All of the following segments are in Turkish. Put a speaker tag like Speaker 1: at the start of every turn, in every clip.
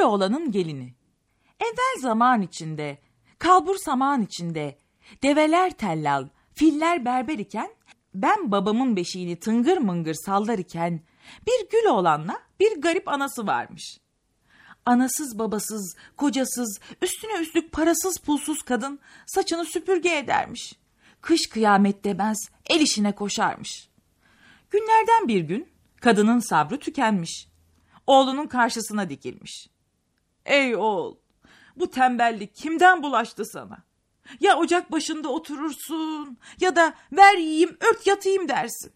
Speaker 1: Güloğlan'ın gelini. Evvel zaman içinde, kalbur saman içinde, develer tellal, filler berber iken, ben babamın beşiğini tıngır mıngır sallar iken, bir gül oğlanla bir garip anası varmış. Anasız babasız, kocasız, üstüne üstlük parasız pulsuz kadın saçını süpürge edermiş. Kış kıyamet demez, el işine koşarmış. Günlerden bir gün kadının sabrı tükenmiş. Oğlunun karşısına dikilmiş. Ey oğul, bu tembellik kimden bulaştı sana? Ya ocak başında oturursun ya da ver yiyeyim ört yatayım dersin.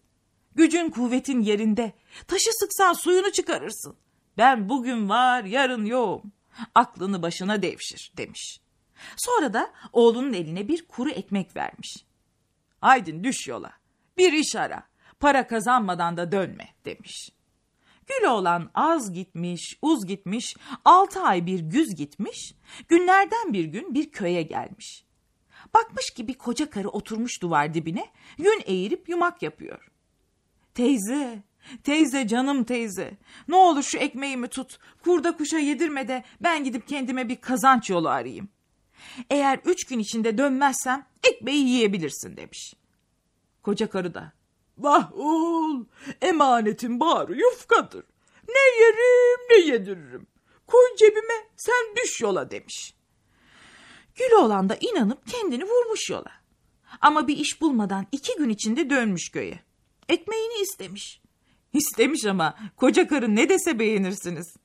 Speaker 1: Gücün kuvvetin yerinde, taşı sıksan suyunu çıkarırsın. Ben bugün var yarın yoğum. Aklını başına devşir demiş. Sonra da oğlunun eline bir kuru ekmek vermiş. Haydin düş yola, bir iş ara, para kazanmadan da dönme demiş. Gül olan az gitmiş, uz gitmiş, altı ay bir güz gitmiş, günlerden bir gün bir köye gelmiş. Bakmış ki bir koca karı oturmuş duvar dibine, yün eğirip yumak yapıyor. Teyze, teyze canım teyze, ne olur şu ekmeğimi tut, kurda kuşa yedirme de ben gidip kendime bir kazanç yolu arayayım. Eğer üç gün içinde dönmezsem ekmeği yiyebilirsin demiş. Koca karı da Vah oğul, emanetin bağrı yufkadır. Ne yerim ne yediririm. Koy cebime sen düş yola demiş. Güloğlan da inanıp kendini vurmuş yola. Ama bir iş bulmadan iki gün içinde dönmüş köye. Ekmeğini istemiş. İstemiş ama koca karı ne dese beğenirsiniz.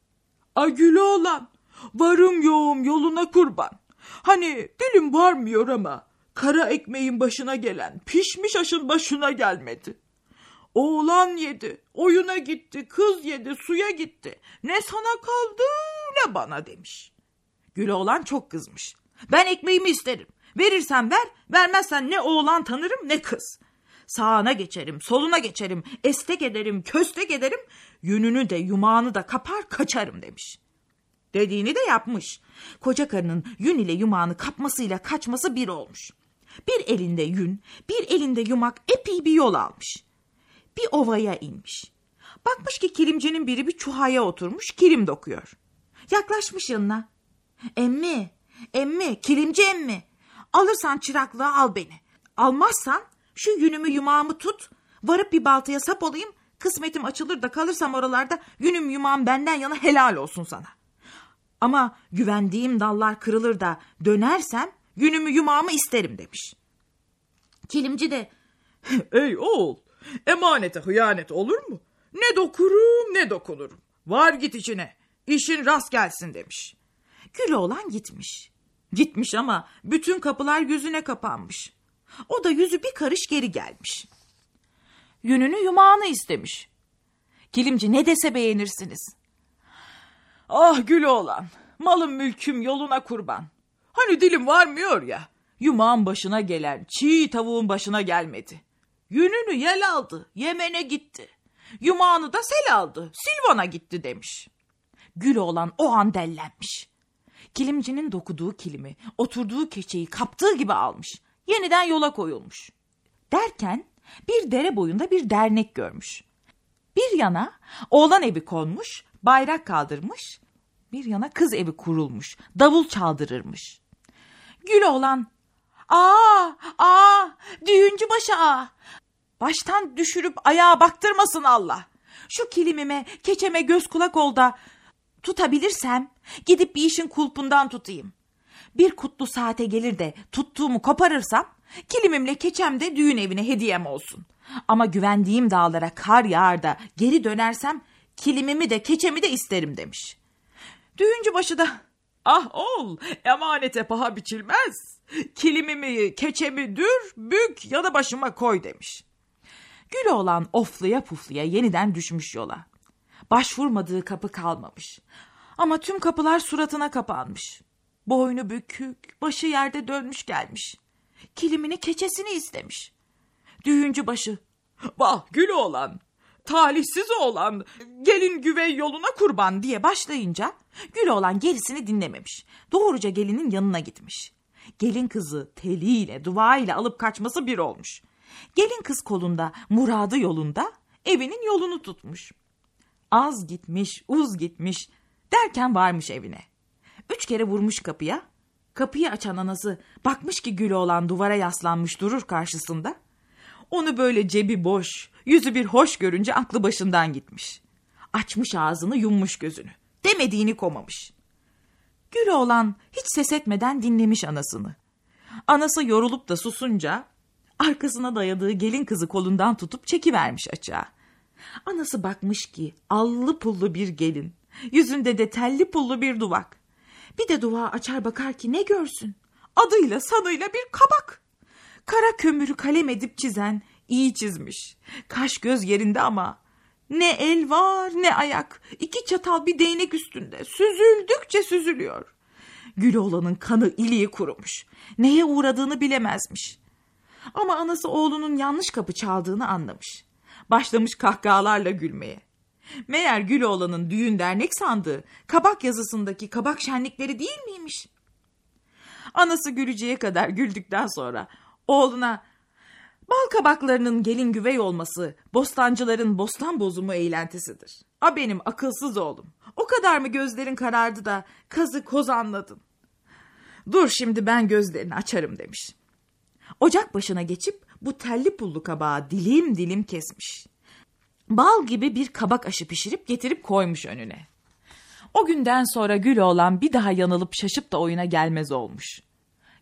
Speaker 1: A Güloğlan, varım yoğum yoluna kurban. Hani dilim varmıyor ama kara ekmeğin başına gelen pişmiş aşın başına gelmedi. Oğlan yedi, oyuna gitti, kız yedi, suya gitti. Ne sana kaldı ne bana demiş. Güloğlan çok kızmış. Ben ekmeğimi isterim. Verirsen ver, vermezsen ne oğlan tanırım ne kız. Sağına geçerim, soluna geçerim, estek ederim, köstek ederim, yününü de yumağını da kapar kaçarım demiş. Dediğini de yapmış. Koca karının yün ile yumağını kapmasıyla kaçması bir olmuş. Bir elinde yün, bir elinde yumak epey bir yol almış. Bir ovaya inmiş. Bakmış ki kilimcinin biri bir çuhaya oturmuş kilim dokuyor. Yaklaşmış yanına. Emmi, emmi, kilimci emmi. Alırsan çıraklığı al beni. Almazsan şu yünümü yumağımı tut. Varıp bir baltaya sap olayım. Kısmetim açılır da kalırsam oralarda yünüm yumağım benden yana helal olsun sana. Ama güvendiğim dallar kırılır da dönersem yünümü yumağımı isterim demiş. Kilimci de ey oğul emanete hıyanet olur mu? Ne dokurum ne dokunurum. Var git içine işin rast gelsin demiş. Gül oğlan gitmiş. Gitmiş ama bütün kapılar yüzüne kapanmış. O da yüzü bir karış geri gelmiş. Yününü yumağını istemiş. Kilimci ne dese beğenirsiniz. Ah gül oğlan, malım mülküm yoluna kurban. Hani dilim varmıyor ya, yumağın başına gelen çiğ tavuğun başına gelmedi. Yününü yel aldı, Yemen'e gitti. Yumağını da sel aldı, Silvan'a gitti demiş. Gül oğlan o an dellenmiş. Kilimcinin dokuduğu kilimi, oturduğu keçeyi kaptığı gibi almış. Yeniden yola koyulmuş. Derken bir dere boyunda bir dernek görmüş. Bir yana oğlan evi konmuş, bayrak kaldırmış. Bir yana kız evi kurulmuş, davul çaldırırmış. Gül oğlan, aa, aa, düğüncü başı aa. Baştan düşürüp ayağa baktırmasın Allah. Şu kilimime, keçeme göz kulak ol da tutabilirsem gidip bir işin kulpundan tutayım. Bir kutlu saate gelir de tuttuğumu koparırsam kilimimle keçem de düğün evine hediyem olsun. Ama güvendiğim dağlara kar yağar da geri dönersem kilimimi de keçemi de isterim demiş. Düğüncü başı da ah ol emanete paha biçilmez. Kilimimi keçemi dür bük ya da başıma koy demiş. Gül oğlan ofluya pufluya yeniden düşmüş yola. Başvurmadığı kapı kalmamış. Ama tüm kapılar suratına kapanmış. Boynu bükük, başı yerde dönmüş gelmiş. Kilimini keçesini istemiş. Düğüncü başı. Vah gül oğlan, talihsiz oğlan, gelin güvey yoluna kurban diye başlayınca gül oğlan gerisini dinlememiş. Doğruca gelinin yanına gitmiş. Gelin kızı teliyle, duayla alıp kaçması bir olmuş. Gelin kız kolunda, muradı yolunda, evinin yolunu tutmuş. Az gitmiş, uz gitmiş derken varmış evine. Üç kere vurmuş kapıya. Kapıyı açan anası bakmış ki gülü olan duvara yaslanmış durur karşısında. Onu böyle cebi boş, yüzü bir hoş görünce aklı başından gitmiş. Açmış ağzını yummuş gözünü. Demediğini komamış. Gül oğlan hiç ses etmeden dinlemiş anasını. Anası yorulup da susunca arkasına dayadığı gelin kızı kolundan tutup çekivermiş açığa. Anası bakmış ki allı pullu bir gelin, yüzünde de telli pullu bir duvak. Bir de dua açar bakar ki ne görsün? Adıyla sanıyla bir kabak. Kara kömürü kalem edip çizen iyi çizmiş. Kaş göz yerinde ama ne el var ne ayak. İki çatal bir değnek üstünde süzüldükçe süzülüyor. Güloğlan'ın kanı iliği kurumuş. Neye uğradığını bilemezmiş. Ama anası oğlunun yanlış kapı çaldığını anlamış. Başlamış kahkahalarla gülmeye. Meğer Güloğlan'ın düğün dernek sandığı kabak yazısındaki kabak şenlikleri değil miymiş? Anası güleceğe kadar güldükten sonra oğluna bal kabaklarının gelin güvey olması bostancıların bostan bozumu eğlentisidir. A benim akılsız oğlum. O kadar mı gözlerin karardı da kazı koz anladın? Dur şimdi ben gözlerini açarım demiş. Ocak başına geçip bu telli pullu kabağı dilim dilim kesmiş. Bal gibi bir kabak aşı pişirip getirip koymuş önüne. O günden sonra Gül oğlan bir daha yanılıp şaşıp da oyuna gelmez olmuş.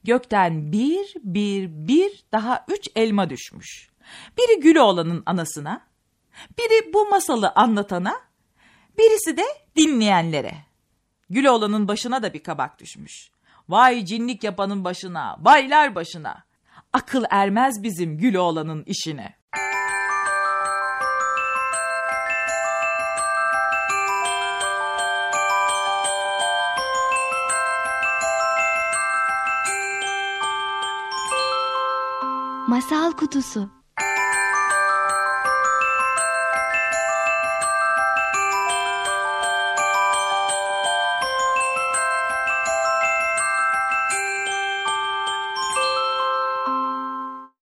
Speaker 1: Gökten bir, bir, bir daha üç elma düşmüş. Biri Gül oğlanın anasına, biri bu masalı anlatana, birisi de dinleyenlere. Gül oğlanın başına da bir kabak düşmüş. Vay cinlik yapanın başına, baylar başına. Akıl ermez bizim Gül oğlanın işine.
Speaker 2: Masal Kutusu